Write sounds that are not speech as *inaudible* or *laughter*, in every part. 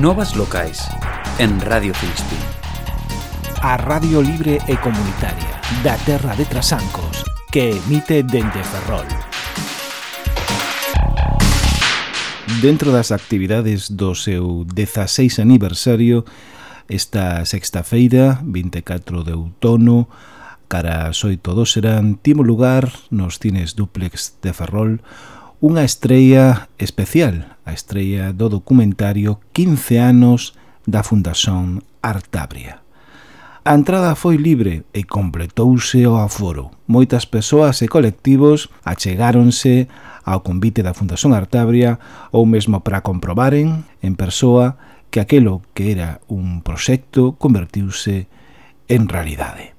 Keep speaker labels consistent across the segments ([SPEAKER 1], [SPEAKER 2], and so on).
[SPEAKER 1] Novas locais en Radio Filispín.
[SPEAKER 2] A Radio Libre e Comunitaria da Terra de Trasancos que emite dende Ferrol. Dentro das actividades do seu 16 aniversario, esta sexta feira, 24 de outono, cara as oito do serán, timo lugar nos cines duplex de Ferrol, unha estrella especial a estrella do documentario 15 anos da Fundación Artabria. A entrada foi libre e completouse o aforo. Moitas persoas e colectivos achegáronse ao convite da Fundación Artabria ou mesmo para comprobaren en persoa que aquelo que era un proxecto convertiuse en realidade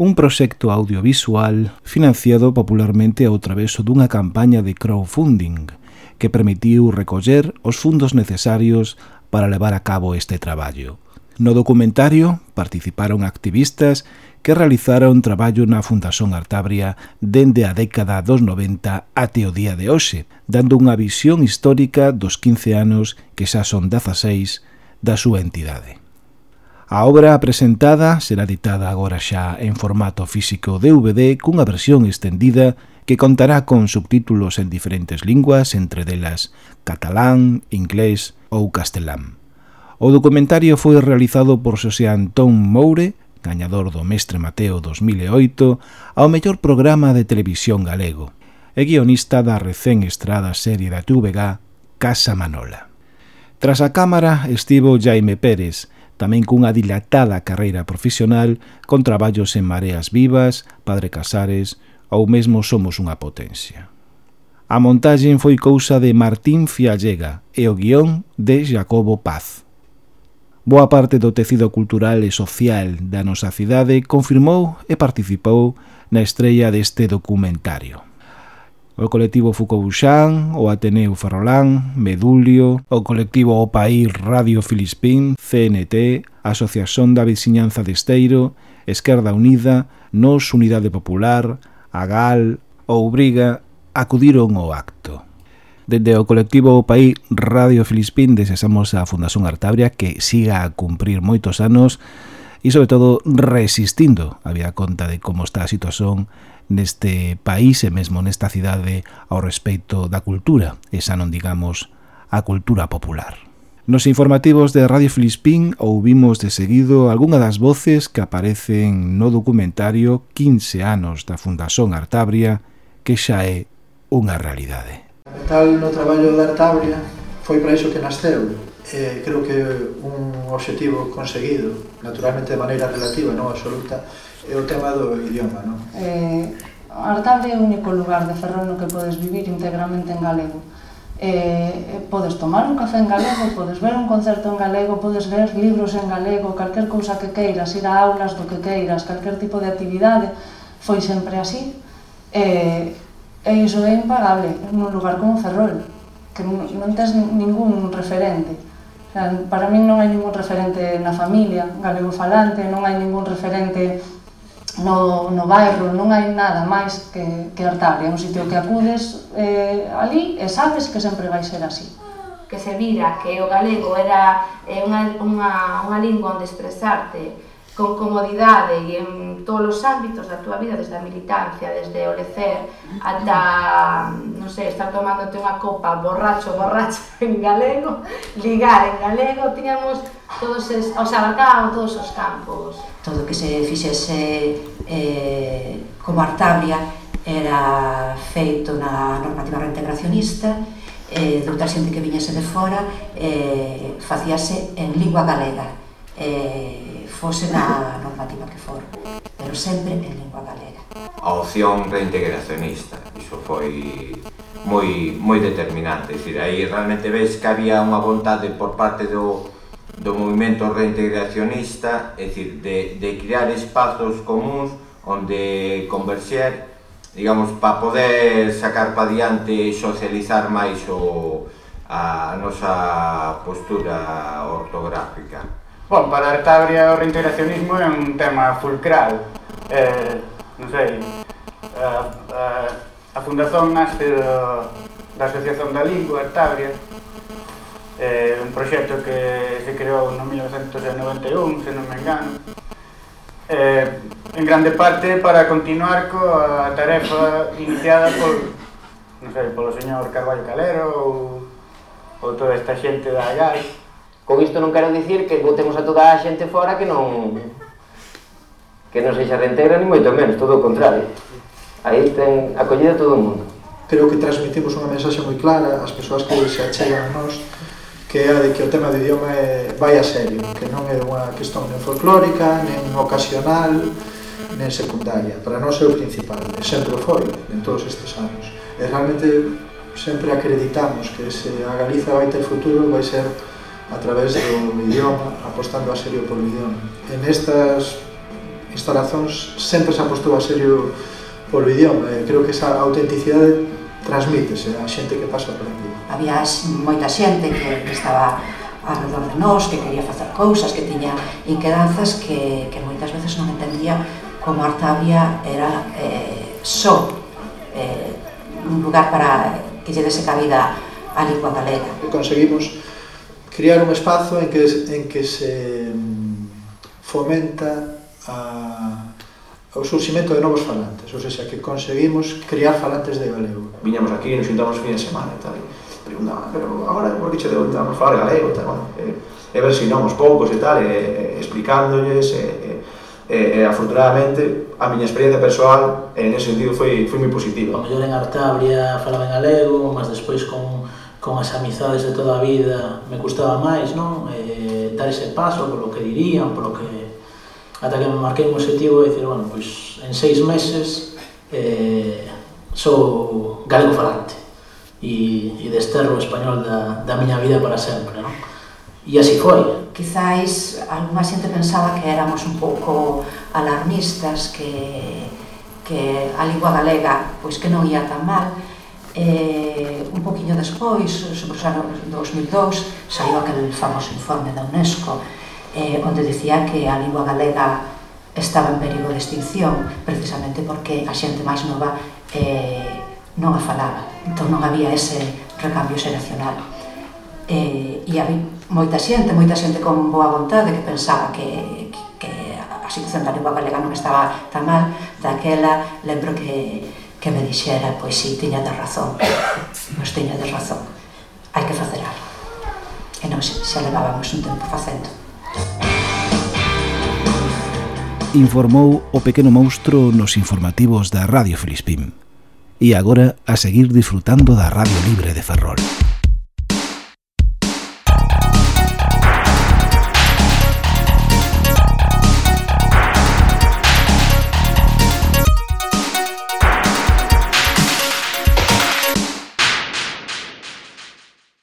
[SPEAKER 2] un proxecto audiovisual financiado popularmente ao traveso dunha campaña de crowdfunding que permitiu recoller os fundos necesarios para levar a cabo este traballo. No documentario participaron activistas que realizaron traballo na Fundación Artabria dende a década dos 90 até o día de hoxe, dando unha visión histórica dos 15 anos que xa son 16 da súa entidade. A obra presentada será editada agora xa en formato físico DVD cunha versión extendida que contará con subtítulos en diferentes linguas, entre delas catalán, inglés ou castelán. O documentario foi realizado por Xosé Antón Moure, gañador do Mestre Mateo 2008, ao mellor programa de televisión galego, e guionista da recén estrada serie da TVG, Casa Manola. Tras a cámara estivo Jaime Pérez, tamén cunha dilatada carreira profesional con traballos en Mareas Vivas, Padre Casares, ou mesmo somos unha potencia. A montaxe foi cousa de Martín Fiallega e o guión de Jacobo Paz. Boa parte do tecido cultural e social da nosa cidade confirmou e participou na estrella deste documentario. O colectivo Foucault-Bouchan, o Ateneu Ferrolán, Medulio, o colectivo O País Radio Filispín, CNT, Asociación da Veciñanza de Esteiro, Esquerda Unida, Nos Unidade Popular, a Gal ou Briga acudiron ao acto. Dende o colectivo O País Radio Filispín desexamos a Fundación Artabria que siga a cumprir moitos anos e, sobre todo, resistindo a vía conta de como está a situación neste país e mesmo nesta cidade ao respecto da cultura, esa non digamos a cultura popular. Nos informativos de Radio Filispín ouvimos de seguido algunha das voces que aparecen no documentario 15 anos da Fundación Artabria, que xa é unha realidade.
[SPEAKER 3] Tal no traballo da Artabria foi para iso que nasceu. Eh, creo que un obxectivo conseguido, naturalmente de maneira relativa, non absoluta, é o tema do idioma. Non?
[SPEAKER 4] Eh, Artabria é o único lugar de Ferrol no que podes vivir integramente en galego Eh, eh, podes tomar un café en galego, podes ver un concerto en galego, podes ler libros en galego, calquer cousa que queiras, ir a aulas do que queiras, calquer tipo de actividade, foi sempre así. Eh, e iso é impagable nun lugar como Ferrol, que non tens ningún referente. O sea, para min non hai ningún referente na familia galego falante, non hai ningún referente no, no bairro non hai nada máis que, que Artabria, é un sitio que acudes eh, ali e sabes que sempre vai ser así.
[SPEAKER 5] Que se vira que o galego era eh, unha, unha, unha lingua onde expresarte con comodidade e en todos os ámbitos da túa vida, desde a militancia, desde o lecer, ata, non sei, estar tomándote unha copa borracho, borracho *laughs* en galego, ligar en galego, tiñamos todos, es, o sea, abarcaban todos os campos.
[SPEAKER 6] Todo que se fixese eh, como Artabria era feito na normativa reintegracionista, eh, de outra xente que viñese de fora, eh, facíase en lingua galega eh, fose na normativa que for, pero sempre en lingua galega.
[SPEAKER 7] A opción reintegracionista, iso foi moi moi determinante, dicir, aí realmente ves que había unha vontade por parte do do movimento reintegracionista, é dicir, de, de crear espazos comuns onde converxer, digamos, para poder sacar para diante e socializar máis o, a nosa postura ortográfica.
[SPEAKER 8] Bom, para Artabria o reintegracionismo é un tema fulcral. Eh, non sei, a, a, a fundación nasce do, da Asociación da Lingua Artabria, eh, un proxecto que se creou no 1991, se non me engano, eh, en grande parte para continuar coa tarefa iniciada por, non sei, polo señor Carballo Calero ou, ou toda esta xente da GAI,
[SPEAKER 9] Con isto non quero dicir que botemos a toda a xente fora que non que non sexa reintegra ni moito menos, todo o contrario. Aí ten acollida todo o mundo.
[SPEAKER 3] Creo que transmitimos unha mensaxe moi clara ás persoas que se achegan a nós que é a de que o tema do idioma é, vai a serio, que non é unha cuestión nen folclórica, nen ocasional, nen secundaria. Para nós é o principal, e sempre o foi en todos estes anos. E realmente sempre acreditamos que se a Galiza vai ter futuro vai ser a través do idioma, apostando a serio polo idioma. En estas instalacións sempre se apostou a serio polo idioma e creo que esa autenticidade transmítese a xente que pasa por aquí.
[SPEAKER 6] Había moita xente que estaba alrededor de nós, que quería facer cousas, que tiña inquedanzas que, que moitas veces non entendía como Artavia era eh, só eh, un lugar para que lle dese cabida a lingua galega.
[SPEAKER 3] Conseguimos criar un espazo en que, en que se mm, fomenta a, o surximento de novos falantes, ou seja, que conseguimos criar falantes de galego.
[SPEAKER 10] Viñamos aquí, nos juntamos fin de semana e tal, e ah, pero agora por que che deu a falar galego, tal, bueno, e, e ver se non os poucos e tal, e, e explicándolles, e, e, e, afortunadamente, a miña experiencia persoal en ese sentido foi, foi moi positiva.
[SPEAKER 11] O mellor en Artabria falaba en galego, mas despois con con as amizades de toda a vida me custaba máis, non? Eh, dar ese paso polo que dirían, polo que... Ata que me marquei un objetivo e dicir, bueno, pois en seis meses eh, sou galego falante e, e desterro o español da, da miña vida para sempre, non? E así foi.
[SPEAKER 6] Quizáis alguma xente pensaba que éramos un pouco alarmistas, que, que a lingua galega pois que non ia tan mal, eh, un pouco despois, sobre os anos 2002, saiu aquel famoso informe da UNESCO eh, onde decía que a lingua galega estaba en perigo de extinción precisamente porque a xente máis nova eh, non a falaba. Entón non había ese recambio xeracional. Eh, e había moita xente, moita xente con boa vontade que pensaba que, que, que a situación da lingua galega non estaba tan mal. Daquela lembro que que me dixera, pois si, sí, tiñades razón, nos *coughs* pois tiña de razón, hai que facer algo. E non xa, xa levábamos un tempo facendo.
[SPEAKER 2] Informou o pequeno monstro nos informativos da Radio Filispín. E agora a seguir disfrutando da Radio Libre de Ferrol.